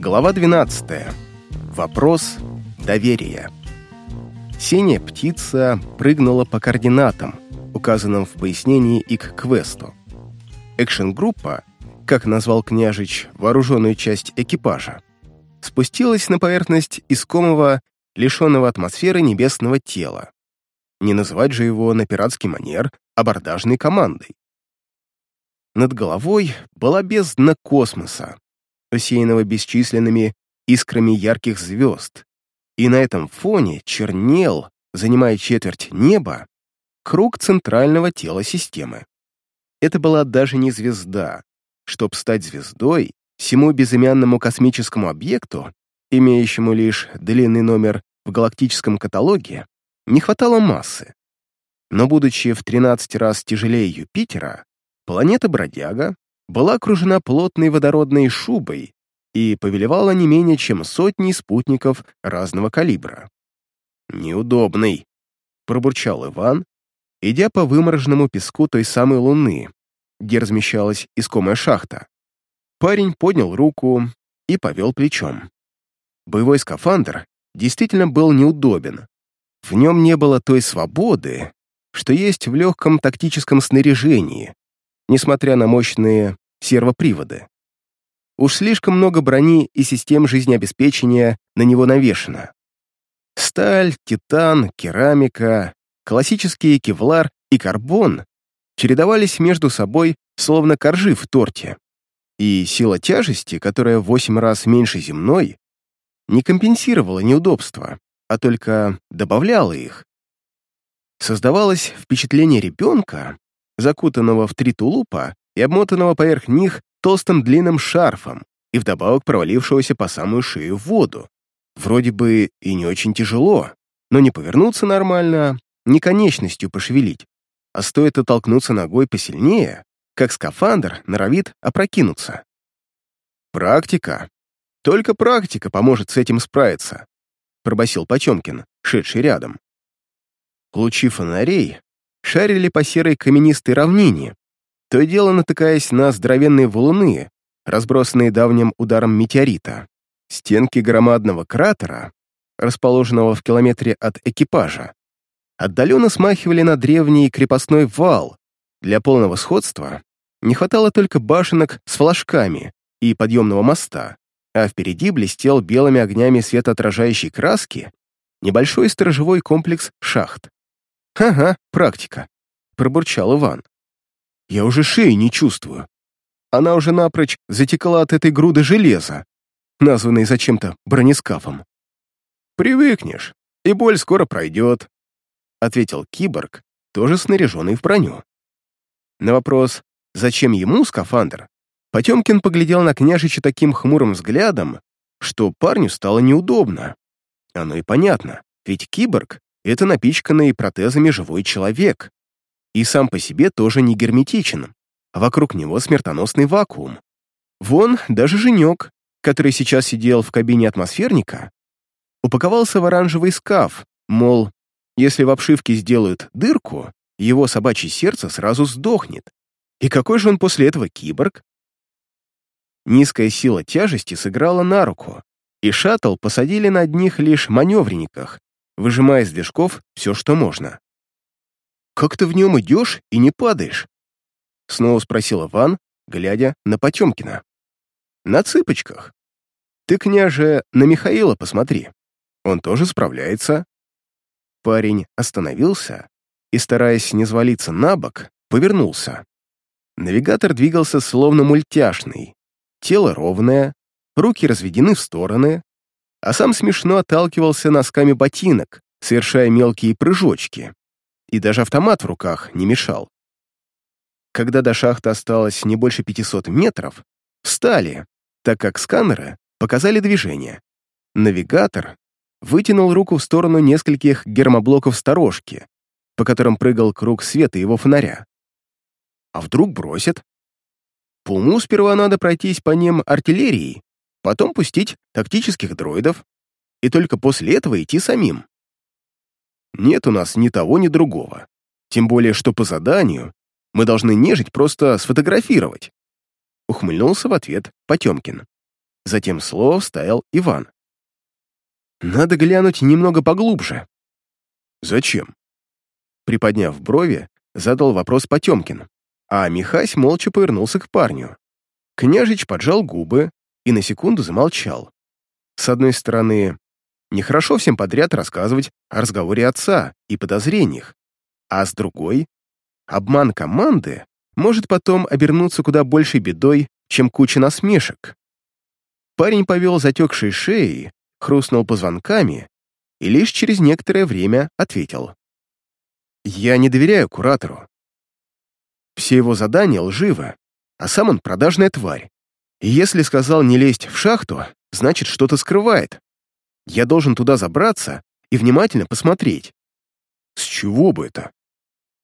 Глава 12. Вопрос доверия. Синяя птица прыгнула по координатам, указанным в пояснении и к квесту. Экшен-группа, как назвал княжич вооруженную часть экипажа, спустилась на поверхность искомого, лишенного атмосферы небесного тела. Не называть же его на пиратский манер абордажной командой. Над головой была бездна космоса, усеянного бесчисленными искрами ярких звезд, и на этом фоне чернел, занимая четверть неба, круг центрального тела системы. Это была даже не звезда. Чтоб стать звездой, всему безымянному космическому объекту, имеющему лишь длинный номер в галактическом каталоге, не хватало массы. Но будучи в 13 раз тяжелее Юпитера, планета-бродяга была окружена плотной водородной шубой и повелевала не менее чем сотней спутников разного калибра. «Неудобный», — пробурчал Иван, идя по вымороженному песку той самой Луны, где размещалась искомая шахта. Парень поднял руку и повел плечом. Боевой скафандр действительно был неудобен. В нем не было той свободы, что есть в легком тактическом снаряжении, несмотря на мощные сервоприводы. Уж слишком много брони и систем жизнеобеспечения на него навешено. Сталь, титан, керамика, классические кевлар и карбон чередовались между собой, словно коржи в торте. И сила тяжести, которая в восемь раз меньше земной, не компенсировала неудобства, а только добавляла их. Создавалось впечатление ребенка, закутанного в три тулупа и обмотанного поверх них толстым длинным шарфом и вдобавок провалившегося по самую шею в воду. Вроде бы и не очень тяжело, но не повернуться нормально, ни конечностью пошевелить. А стоит оттолкнуться ногой посильнее, как скафандр норовит опрокинуться. Практика. Только практика поможет с этим справиться, пробасил Потемкин, шедший рядом. Лучи фонарей шарили по серой каменистой равнине, то и дело натыкаясь на здоровенные валуны, разбросанные давним ударом метеорита. Стенки громадного кратера, расположенного в километре от экипажа, отдаленно смахивали на древний крепостной вал. Для полного сходства не хватало только башенок с флажками и подъемного моста, а впереди блестел белыми огнями светоотражающей краски небольшой сторожевой комплекс шахт. «Ага, практика», — пробурчал Иван. Я уже шеи не чувствую. Она уже напрочь затекла от этой груды железа, названной зачем-то бронескафом. «Привыкнешь, и боль скоро пройдет», — ответил киборг, тоже снаряженный в броню. На вопрос, зачем ему скафандр, Потемкин поглядел на княжича таким хмурым взглядом, что парню стало неудобно. Оно и понятно, ведь киборг — это напичканный протезами живой человек, и сам по себе тоже не герметичен. Вокруг него смертоносный вакуум. Вон даже женек, который сейчас сидел в кабине атмосферника, упаковался в оранжевый скаф, мол, если в обшивке сделают дырку, его собачье сердце сразу сдохнет. И какой же он после этого киборг? Низкая сила тяжести сыграла на руку, и шаттл посадили на одних лишь маневренниках, выжимая из движков все, что можно. «Как ты в нем идешь и не падаешь?» Снова спросил Иван, глядя на Потемкина. «На цыпочках. Ты, княже, на Михаила посмотри. Он тоже справляется». Парень остановился и, стараясь не звалиться на бок, повернулся. Навигатор двигался словно мультяшный. Тело ровное, руки разведены в стороны, а сам смешно отталкивался носками ботинок, совершая мелкие прыжочки и даже автомат в руках не мешал. Когда до шахты осталось не больше 500 метров, встали, так как сканеры показали движение. Навигатор вытянул руку в сторону нескольких гермоблоков сторожки, по которым прыгал круг света его фонаря. А вдруг бросят? По уму сперва надо пройтись по ним артиллерией, потом пустить тактических дроидов, и только после этого идти самим. Нет у нас ни того, ни другого. Тем более, что по заданию мы должны нежить просто сфотографировать. Ухмыльнулся в ответ Потемкин. Затем слово вставил Иван. «Надо глянуть немного поглубже». «Зачем?» Приподняв брови, задал вопрос Потемкин, а Михась молча повернулся к парню. Княжич поджал губы и на секунду замолчал. С одной стороны, нехорошо всем подряд рассказывать о разговоре отца и подозрениях, а с другой, обман команды может потом обернуться куда большей бедой, чем куча насмешек. Парень повел затекшей шеей, хрустнул позвонками и лишь через некоторое время ответил. «Я не доверяю куратору. Все его задания лживы, а сам он продажная тварь. Если сказал не лезть в шахту, значит, что-то скрывает. Я должен туда забраться и внимательно посмотреть. С чего бы это?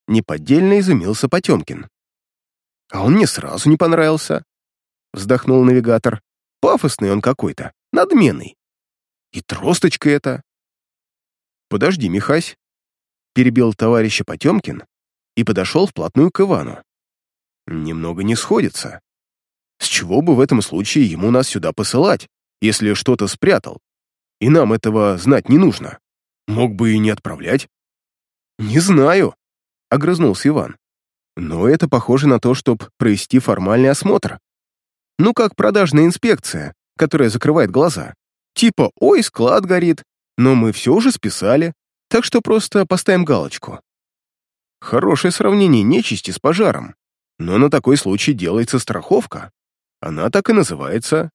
Неподдельно изумился Потемкин. А он мне сразу не понравился. Вздохнул навигатор. Пафосный он какой-то, надменный. И тросточка это. Подожди, Михась. Перебил товарища Потемкин и подошел вплотную к Ивану. Немного не сходится. С чего бы в этом случае ему нас сюда посылать, если что-то спрятал? И нам этого знать не нужно. Мог бы и не отправлять. Не знаю, — огрызнулся Иван. Но это похоже на то, чтобы провести формальный осмотр. Ну, как продажная инспекция, которая закрывает глаза. Типа, ой, склад горит, но мы все уже списали, так что просто поставим галочку. Хорошее сравнение нечисти с пожаром. Но на такой случай делается страховка. Она так и называется.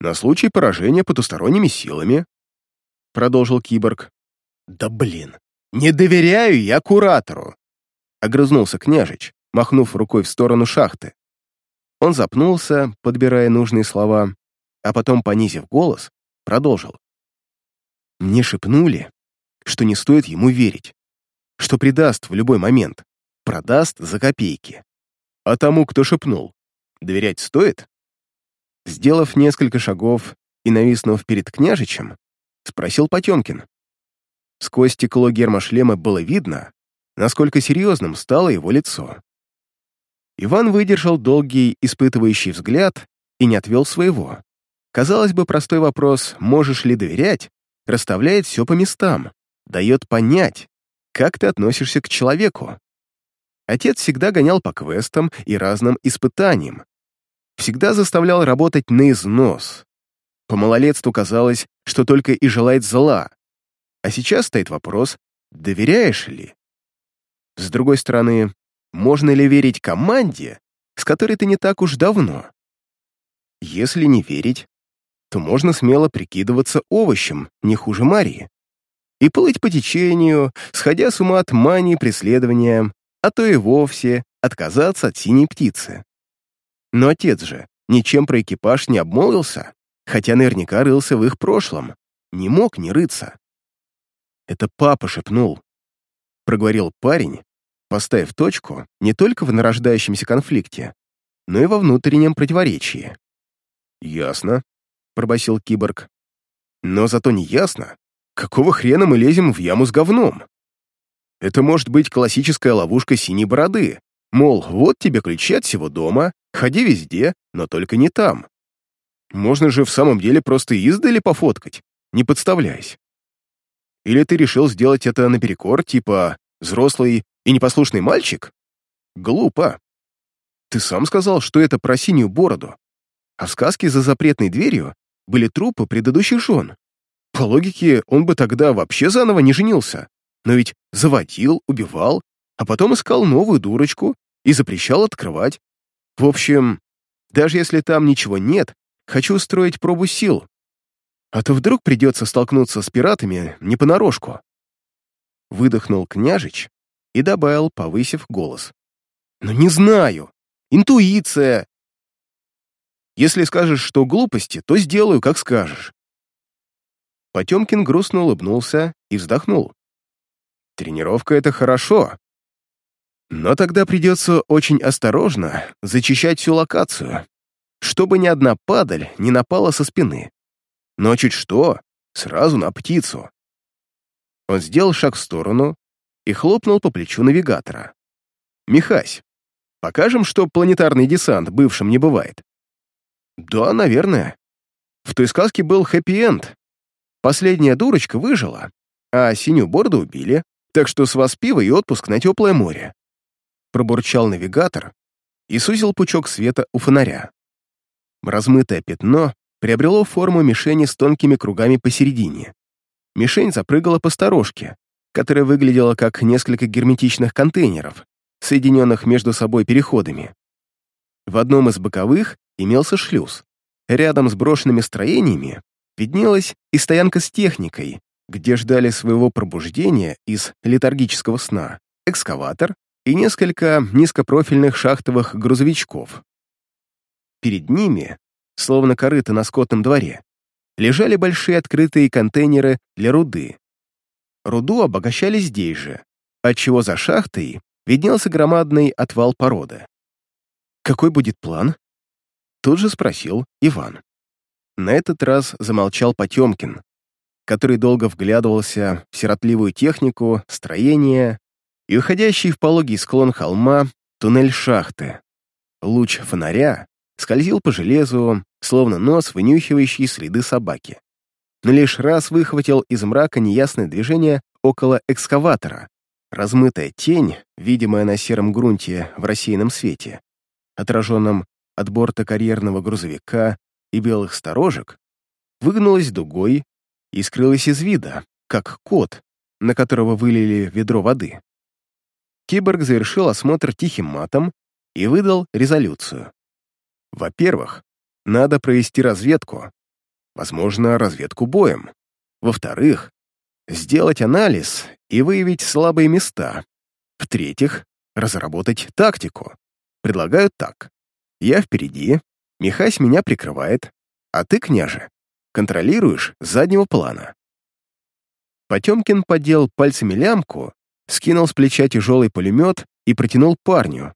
На случай поражения потусторонними силами. Продолжил киборг. Да блин, не доверяю я куратору. Огрызнулся княжич, махнув рукой в сторону шахты. Он запнулся, подбирая нужные слова, а потом, понизив голос, продолжил. Мне шепнули, что не стоит ему верить, что предаст в любой момент, продаст за копейки. А тому, кто шепнул, доверять стоит? Сделав несколько шагов и нависнув перед княжичем, спросил Потемкин. Сквозь стекло гермошлема было видно, насколько серьезным стало его лицо. Иван выдержал долгий испытывающий взгляд и не отвел своего. Казалось бы, простой вопрос «можешь ли доверять?» расставляет все по местам, дает понять, как ты относишься к человеку. Отец всегда гонял по квестам и разным испытаниям. Всегда заставлял работать на износ. По малолетству казалось, что только и желает зла. А сейчас стоит вопрос, доверяешь ли? С другой стороны, можно ли верить команде, с которой ты не так уж давно? Если не верить, то можно смело прикидываться овощем, не хуже Марии, и плыть по течению, сходя с ума от мании преследования, а то и вовсе отказаться от синей птицы. Но отец же ничем про экипаж не обмолвился, хотя наверняка рылся в их прошлом, не мог не рыться. «Это папа шепнул», — проговорил парень, поставив точку не только в нарождающемся конфликте, но и во внутреннем противоречии. «Ясно», пробасил киборг. «Но зато не ясно, какого хрена мы лезем в яму с говном? Это может быть классическая ловушка синей бороды, мол, вот тебе ключи от всего дома, ходи везде, но только не там. Можно же в самом деле просто издали пофоткать, не подставляясь. Или ты решил сделать это наперекор, типа взрослый и непослушный мальчик? Глупо. Ты сам сказал, что это про синюю бороду. А в сказке за запретной дверью были трупы предыдущих жен. По логике, он бы тогда вообще заново не женился. Но ведь заводил, убивал, а потом искал новую дурочку и запрещал открывать. В общем, даже если там ничего нет, хочу устроить пробу сил. А то вдруг придется столкнуться с пиратами не понарошку. Выдохнул княжич и добавил, повысив голос. «Ну не знаю. Интуиция. Если скажешь, что глупости, то сделаю, как скажешь». Потемкин грустно улыбнулся и вздохнул. «Тренировка — это хорошо, но тогда придется очень осторожно зачищать всю локацию, чтобы ни одна падаль не напала со спины. Но чуть что, сразу на птицу». Он сделал шаг в сторону и хлопнул по плечу навигатора. «Михась, покажем, что планетарный десант бывшим не бывает?» «Да, наверное». В той сказке был хэппи-энд. Последняя дурочка выжила, а синюю бороду убили, так что с вас пиво и отпуск на теплое море. Пробурчал навигатор и сузил пучок света у фонаря. Размытое пятно приобрело форму мишени с тонкими кругами посередине. Мишень запрыгала по сторожке, которая выглядела как несколько герметичных контейнеров, соединенных между собой переходами. В одном из боковых имелся шлюз. Рядом с брошенными строениями виднелась и стоянка с техникой, где ждали своего пробуждения из летаргического сна экскаватор и несколько низкопрофильных шахтовых грузовичков. Перед ними, словно корыто на скотном дворе, лежали большие открытые контейнеры для руды. Руду обогащали здесь же, отчего за шахтой виднелся громадный отвал породы. «Какой будет план?» Тут же спросил Иван. На этот раз замолчал Потемкин, который долго вглядывался в сиротливую технику, строение и уходящий в пологий склон холма туннель шахты. Луч фонаря скользил по железу, словно нос, вынюхивающий следы собаки. Но лишь раз выхватил из мрака неясное движение около экскаватора, размытая тень, видимая на сером грунте в рассеянном свете, отраженном от борта карьерного грузовика и белых сторожек, выгнулась дугой и скрылась из вида, как кот, на которого вылили ведро воды. Киборг завершил осмотр тихим матом и выдал резолюцию. Во-первых, надо провести разведку, возможно, разведку боем. Во-вторых, сделать анализ и выявить слабые места. В-третьих, разработать тактику. Предлагаю так. Я впереди, Михась меня прикрывает, а ты, княже, контролируешь заднего плана. Потемкин подел пальцами лямку, скинул с плеча тяжелый пулемет и протянул парню,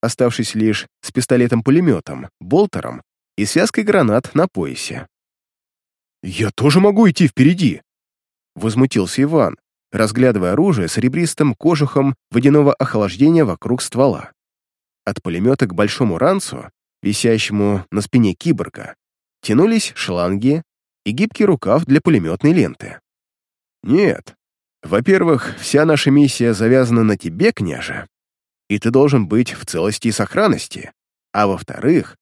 оставшись лишь с пистолетом-пулеметом, болтером и связкой гранат на поясе. «Я тоже могу идти впереди!» Возмутился Иван, разглядывая оружие с ребристым кожухом водяного охлаждения вокруг ствола. От пулемета к большому ранцу, висящему на спине киборга, тянулись шланги и гибкий рукав для пулеметной ленты. «Нет. Во-первых, вся наша миссия завязана на тебе, княже, и ты должен быть в целости и сохранности. А во-вторых,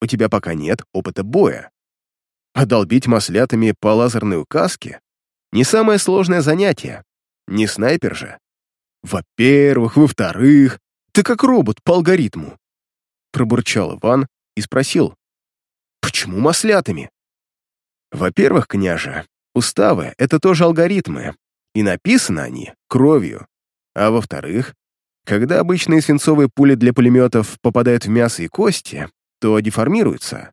у тебя пока нет опыта боя. А долбить маслятами по лазерной указке — не самое сложное занятие. Не снайпер же. Во-первых, во-вторых, ты как робот по алгоритму. Пробурчал Иван и спросил, почему маслятами? Во-первых, княже, уставы — это тоже алгоритмы, и написаны они кровью. А во-вторых, когда обычные свинцовые пули для пулеметов попадают в мясо и кости, то деформируются.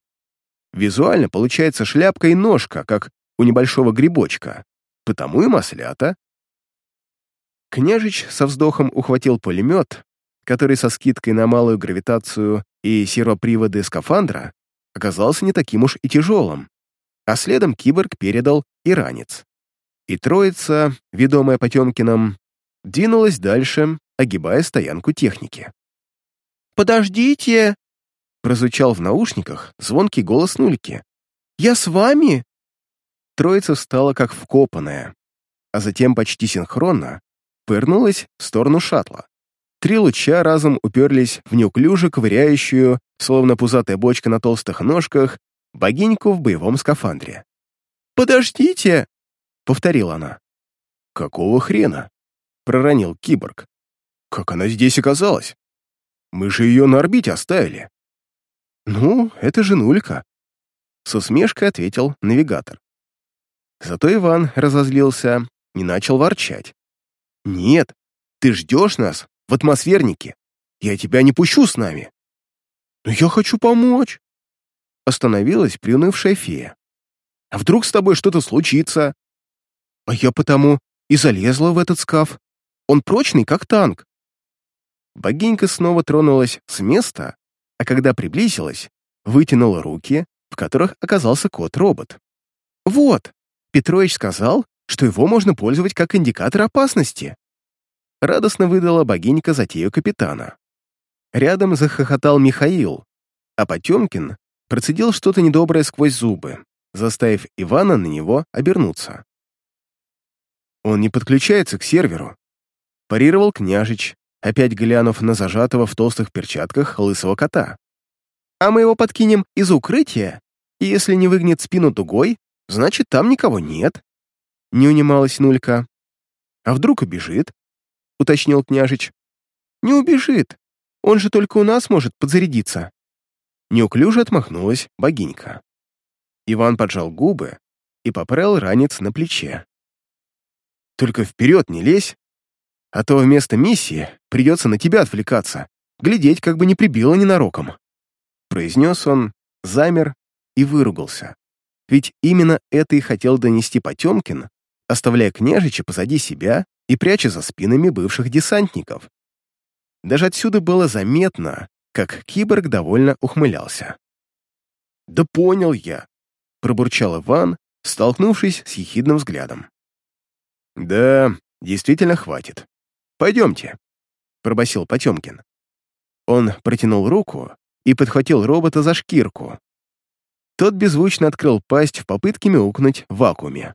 Визуально получается шляпка и ножка, как у небольшого грибочка, потому и маслята. Княжич со вздохом ухватил пулемет, который со скидкой на малую гравитацию и сервоприводы скафандра оказался не таким уж и тяжелым, а следом киборг передал и ранец. И троица, ведомая Потемкиным, двинулась дальше, огибая стоянку техники. «Подождите!» — прозвучал в наушниках звонкий голос Нульки. «Я с вами!» Троица встала как вкопанная, а затем почти синхронно пырнулась в сторону шаттла. Три луча разом уперлись в неуклюже ковыряющую, словно пузатая бочка на толстых ножках, богиньку в боевом скафандре. «Подождите!» — повторила она. «Какого хрена?» — проронил киборг. Как она здесь оказалась? Мы же ее на орбите оставили. Ну, это же нулька. С усмешкой ответил навигатор. Зато Иван разозлился и начал ворчать. «Нет, ты ждешь нас в атмосфернике. Я тебя не пущу с нами». «Но я хочу помочь», — остановилась приунывшая фея. «А вдруг с тобой что-то случится?» «А я потому и залезла в этот скаф. Он прочный, как танк. Богинька снова тронулась с места, а когда приблизилась, вытянула руки, в которых оказался кот-робот. «Вот!» — Петрович сказал, что его можно пользовать как индикатор опасности. Радостно выдала богинька затею капитана. Рядом захохотал Михаил, а Потемкин процедил что-то недоброе сквозь зубы. заставив Ивана на него обернуться. «Он не подключается к серверу», — парировал княжич, опять глянув на зажатого в толстых перчатках лысого кота. «А мы его подкинем из укрытия, и если не выгнет спину дугой, значит, там никого нет». Не унималась Нулька. «А вдруг убежит?» — уточнил княжич. «Не убежит. Он же только у нас может подзарядиться». Неуклюже отмахнулась богинька. Иван поджал губы и поправил ранец на плече. «Только вперед не лезь, а то вместо миссии придется на тебя отвлекаться, глядеть, как бы не прибило ненароком». Произнес он, замер и выругался. Ведь именно это и хотел донести Потемкин, оставляя княжича позади себя и пряча за спинами бывших десантников. Даже отсюда было заметно, как киборг довольно ухмылялся. «Да понял я», — пробурчал Иван, столкнувшись с ехидным взглядом. «Да, действительно хватит. Пойдемте», — пробасил Потемкин. Он протянул руку и подхватил робота за шкирку. Тот беззвучно открыл пасть в попытке мяукнуть в вакууме.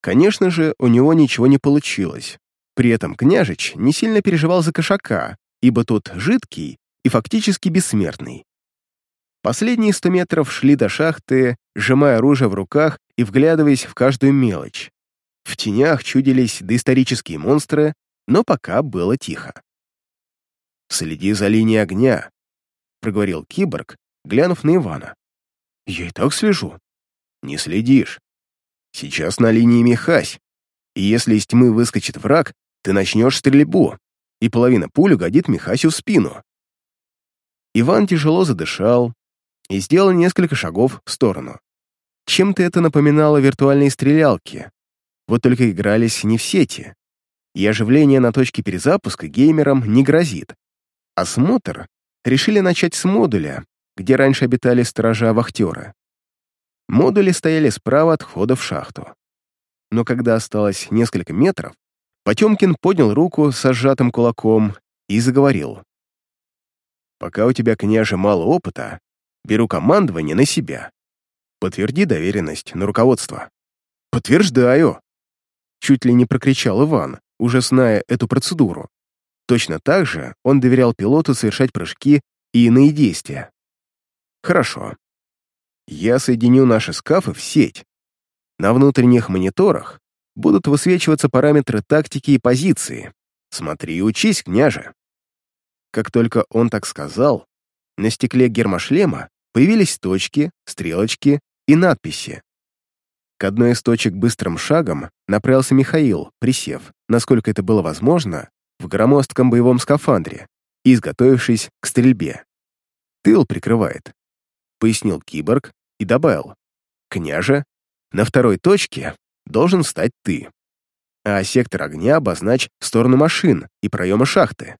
Конечно же, у него ничего не получилось. При этом княжич не сильно переживал за кошака, ибо тот жидкий и фактически бессмертный. Последние сто метров шли до шахты, сжимая оружие в руках и вглядываясь в каждую мелочь. В тенях чудились доисторические монстры, но пока было тихо. «Следи за линией огня», — проговорил киборг, глянув на Ивана. «Я и так слежу». «Не следишь. Сейчас на линии Михась, и если из тьмы выскочит враг, ты начнешь стрельбу, и половина пуль угодит Михасю в спину». Иван тяжело задышал и сделал несколько шагов в сторону. Чем-то это напоминало виртуальные стрелялки, вот только игрались не в сети, и оживление на точке перезапуска геймерам не грозит. Осмотр решили начать с модуля, где раньше обитали сторожа-вахтеры. Модули стояли справа от входа в шахту. Но когда осталось несколько метров, Потемкин поднял руку с сжатым кулаком и заговорил. «Пока у тебя, княже, мало опыта, беру командование на себя. Подтверди доверенность на руководство». «Подтверждаю!» Чуть ли не прокричал Иван, уже зная эту процедуру. Точно так же он доверял пилоту совершать прыжки и иные действия. «Хорошо. Я соединю наши скафы в сеть. На внутренних мониторах будут высвечиваться параметры тактики и позиции. Смотри и учись, княже». Как только он так сказал, на стекле гермошлема появились точки, стрелочки и надписи. К одной из точек быстрым шагом направился Михаил, присев, насколько это было возможно, в громоздком боевом скафандре изготовившись к стрельбе. «Тыл прикрывает», — пояснил киборг и добавил. «Княже, на второй точке должен стать ты, а сектор огня обозначь сторону машин и проема шахты».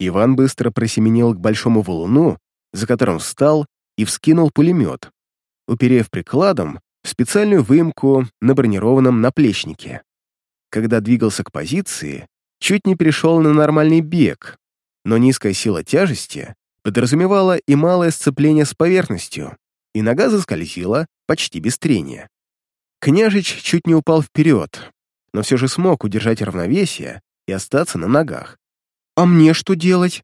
Иван быстро просеменил к большому валуну, за которым встал и вскинул пулемет, уперев прикладом специальную выемку на бронированном наплечнике. Когда двигался к позиции, чуть не перешел на нормальный бег, но низкая сила тяжести подразумевала и малое сцепление с поверхностью, и нога заскользила почти без трения. Княжич чуть не упал вперед, но все же смог удержать равновесие и остаться на ногах. «А мне что делать?»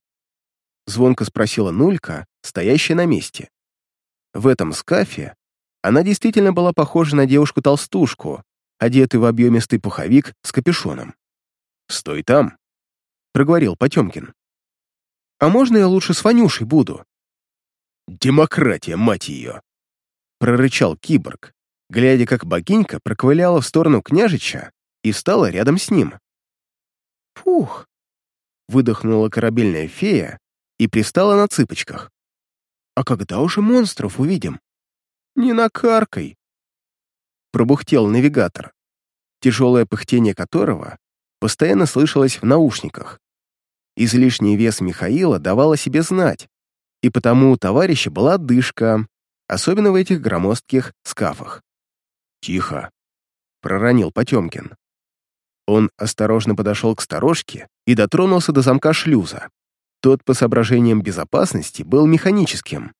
Звонко спросила Нулька, стоящая на месте. В этом скафе она действительно была похожа на девушку-толстушку, одетую в объемистый пуховик с капюшоном. «Стой там!» — проговорил Потемкин. «А можно я лучше с Ванюшей буду?» «Демократия, мать ее!» — прорычал киборг, глядя, как богинька проковыляла в сторону княжича и встала рядом с ним. «Фух!» — выдохнула корабельная фея и пристала на цыпочках. «А когда уже монстров увидим?» «Не накаркай!» Пробухтел навигатор, тяжелое пыхтение которого постоянно слышалось в наушниках. Излишний вес Михаила давал о себе знать, и потому у товарища была отдышка, особенно в этих громоздких скафах. «Тихо!» — проронил Потемкин. Он осторожно подошел к сторожке и дотронулся до замка шлюза. Тот, по соображениям безопасности, был механическим.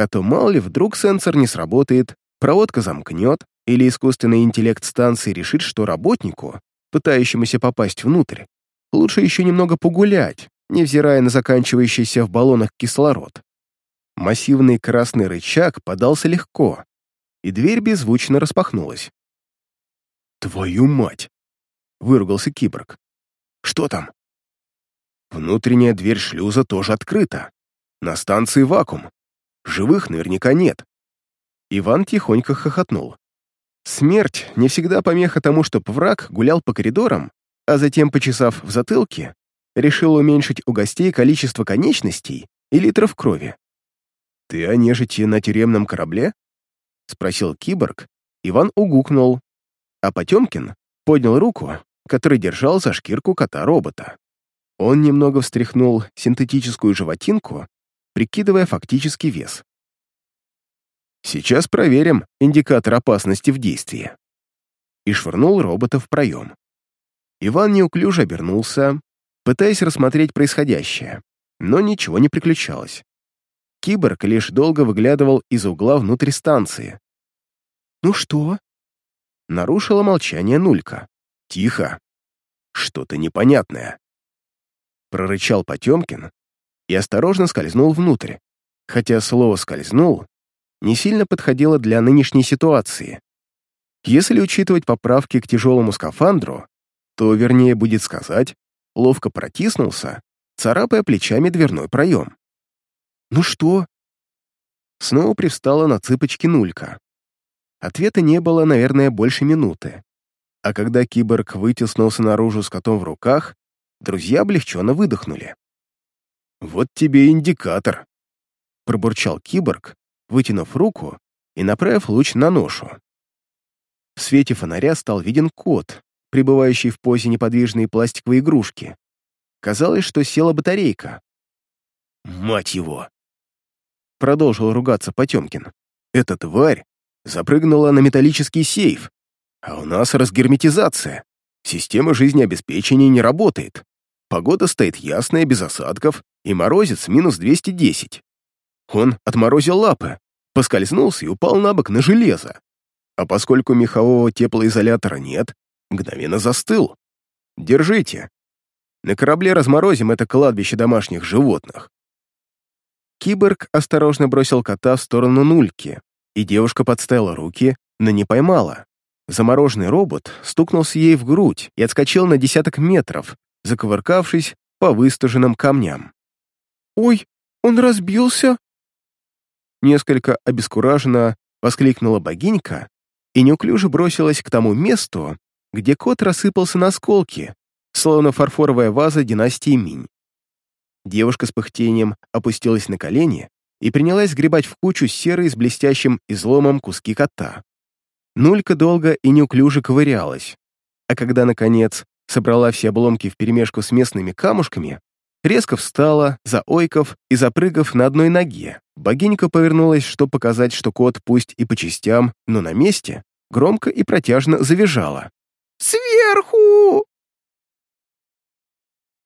А то мало ли, вдруг сенсор не сработает, проводка замкнет, или искусственный интеллект станции решит, что работнику, пытающемуся попасть внутрь, лучше еще немного погулять, невзирая на заканчивающийся в баллонах кислород. Массивный красный рычаг подался легко, и дверь беззвучно распахнулась. «Твою мать!» — выругался киборг. «Что там?» Внутренняя дверь шлюза тоже открыта. На станции вакуум. Живых наверняка нет. Иван тихонько хохотнул. Смерть не всегда помеха тому, чтоб враг гулял по коридорам, а затем, почесав в затылке, решил уменьшить у гостей количество конечностей и литров крови. «Ты о нежити на тюремном корабле?» — спросил киборг. Иван угукнул, а Потемкин поднял руку, который держал за шкирку кота-робота. Он немного встряхнул синтетическую животинку, прикидывая фактический вес. «Сейчас проверим индикатор опасности в действии». И швырнул робота в проем. Иван неуклюже обернулся, пытаясь рассмотреть происходящее, но ничего не приключалось. Киборг лишь долго выглядывал из угла внутрь станции. «Ну что?» Нарушила молчание Нулька. «Тихо. Что-то непонятное» прорычал Потемкин и осторожно скользнул внутрь, хотя слово «скользнул» не сильно подходило для нынешней ситуации. Если учитывать поправки к тяжелому скафандру, то вернее будет сказать, ловко протиснулся, царапая плечами дверной проем. «Ну что?» Снова привстала на цыпочки Нулька. Ответа не было, наверное, больше минуты. А когда киборг вытеснулся наружу с котом в руках, Друзья облегченно выдохнули. «Вот тебе индикатор», — пробурчал киборг, вытянув руку и направив луч на ношу. В свете фонаря стал виден кот, пребывающий в позе неподвижной пластиковой игрушки. Казалось, что села батарейка. «Мать его!» Продолжил ругаться Потемкин. «Эта тварь запрыгнула на металлический сейф, а у нас разгерметизация. Система жизнеобеспечения не работает. Погода стоит ясная, без осадков, и морозец минус 210. Он отморозил лапы, поскользнулся и упал на бок на железо. А поскольку мехового теплоизолятора нет, мгновенно застыл. Держите. На корабле разморозим это кладбище домашних животных. Киборг осторожно бросил кота в сторону нульки, и девушка подставила руки, но не поймала. Замороженный робот стукнулся ей в грудь и отскочил на десяток метров, закувыркавшись по выстуженным камням. «Ой, он разбился!» Несколько обескураженно воскликнула богинька и неуклюже бросилась к тому месту, где кот рассыпался на осколки, словно фарфоровая ваза династии Минь. Девушка с пыхтением опустилась на колени и принялась сгребать в кучу серые с блестящим изломом куски кота. Нулька долго и неуклюже ковырялась, а когда, наконец, собрала все обломки вперемешку с местными камушками, резко встала, заойков и запрыгав на одной ноге. Богинька повернулась, чтобы показать, что кот пусть и по частям, но на месте, громко и протяжно завизжала. «Сверху!»